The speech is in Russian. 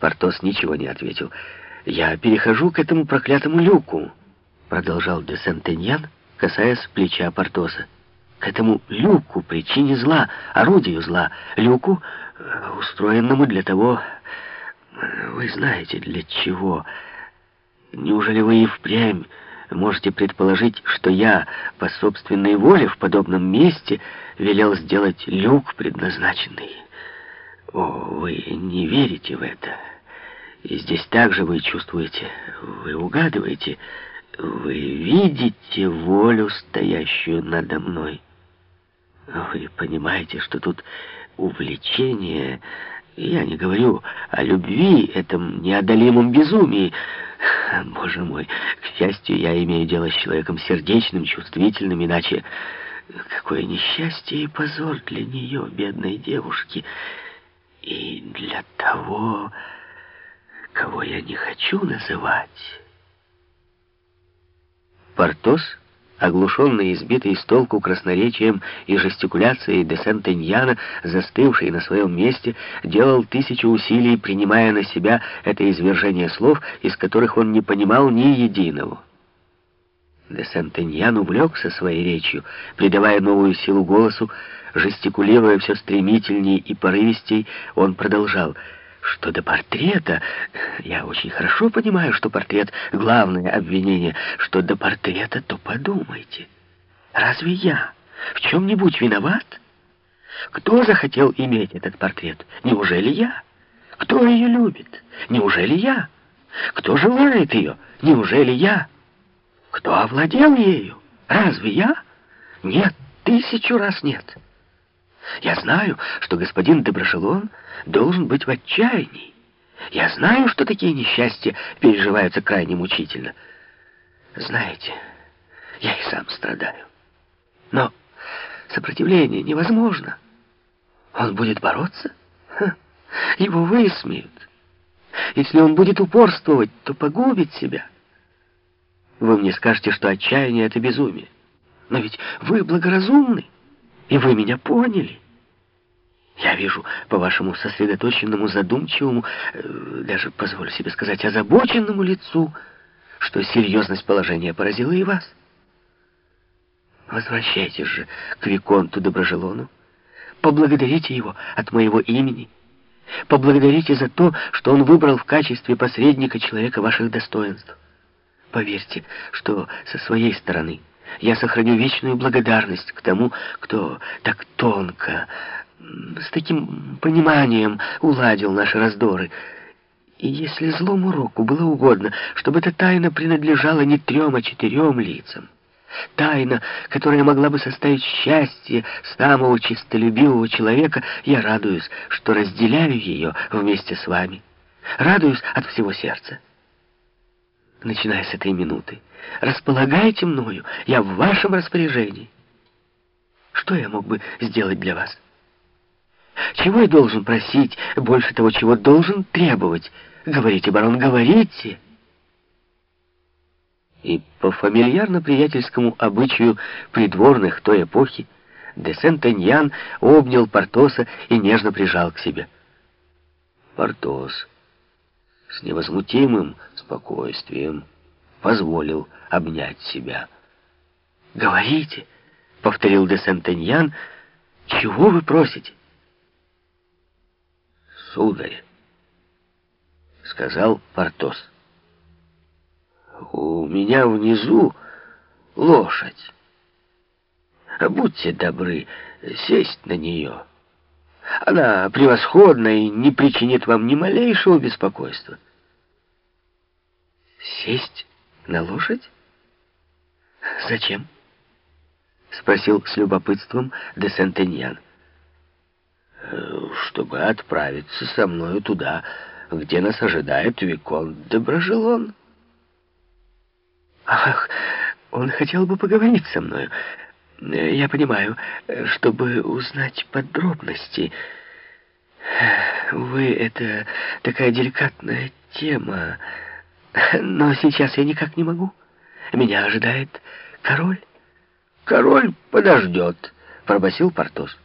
Портос ничего не ответил. «Я перехожу к этому проклятому люку», — продолжал де Сентеньян, касаясь плеча Портоса. «К этому люку, причине зла, орудию зла, люку, э, устроенному для того... Вы знаете, для чего. Неужели вы и впрямь можете предположить, что я по собственной воле в подобном месте велел сделать люк предназначенный? О, вы не верите в это. И здесь также вы чувствуете, вы угадываете, вы видите волю, стоящую надо мной. Вы понимаете, что тут увлечение... Я не говорю о любви, этом неодолимом безумии. Боже мой, к счастью, я имею дело с человеком сердечным, чувствительным, иначе какое несчастье и позор для нее, бедной девушки, и для того, кого я не хочу называть. Портос оглушенный и избитый с толку красноречием и жестикуляцией де Сентеньяна, застывший на своем месте, делал тысячу усилий, принимая на себя это извержение слов, из которых он не понимал ни единого. Де Сентеньян увлекся своей речью, придавая новую силу голосу, жестикулируя все стремительней и порывистей, он продолжал — что до портрета, я очень хорошо понимаю, что портрет — главное обвинение. Что до портрета, то подумайте. Разве я в чем-нибудь виноват? Кто захотел иметь этот портрет? Неужели я? Кто ее любит? Неужели я? Кто желает ее? Неужели я? Кто овладел ею? Разве я? Нет, тысячу раз нет. Я знаю, что господин Доброшелон должен быть в отчаянии. Я знаю, что такие несчастья переживаются крайне мучительно. Знаете, я и сам страдаю. Но сопротивление невозможно. Он будет бороться? Ха, его высмеют. Если он будет упорствовать, то погубит себя. Вы мне скажете, что отчаяние — это безумие. Но ведь вы благоразумны. И вы меня поняли. Я вижу по вашему сосредоточенному, задумчивому, э, даже, позволю себе сказать, озабоченному лицу, что серьезность положения поразила и вас. Возвращайтесь же к Виконту Доброжелону. Поблагодарите его от моего имени. Поблагодарите за то, что он выбрал в качестве посредника человека ваших достоинств. Поверьте, что со своей стороны я сохраню вечную благодарность к тому, кто так тонко, с таким пониманием уладил наши раздоры. И если злому року было угодно, чтобы эта тайна принадлежала не трем, а четырем лицам, тайна, которая могла бы составить счастье самого чистолюбивого человека, я радуюсь, что разделяю ее вместе с вами. Радуюсь от всего сердца начиная с этой минуты. Располагайте мною, я в вашем распоряжении. Что я мог бы сделать для вас? Чего я должен просить больше того, чего должен требовать? Говорите, барон, говорите. И по фамильярно-приятельскому обычаю придворных той эпохи де Сентеньян обнял Портоса и нежно прижал к себе. Портос с невозмутимым спокойствием позволил обнять себя. «Говорите», — повторил де Сентеньян, — «чего вы просите?» «Сударь», — сказал Портос, — «у меня внизу лошадь. Будьте добры сесть на нее». Она превосходна и не причинит вам ни малейшего беспокойства. Сесть на лошадь? Зачем? Спросил с любопытством де Сентеньян. Чтобы отправиться со мною туда, где нас ожидает Виконт де Брожелон. Ах, он хотел бы поговорить со мною. Я понимаю, чтобы узнать подробности. Вы, это такая деликатная тема. Но сейчас я никак не могу. Меня ожидает король. Король подождет, пробасил Портос.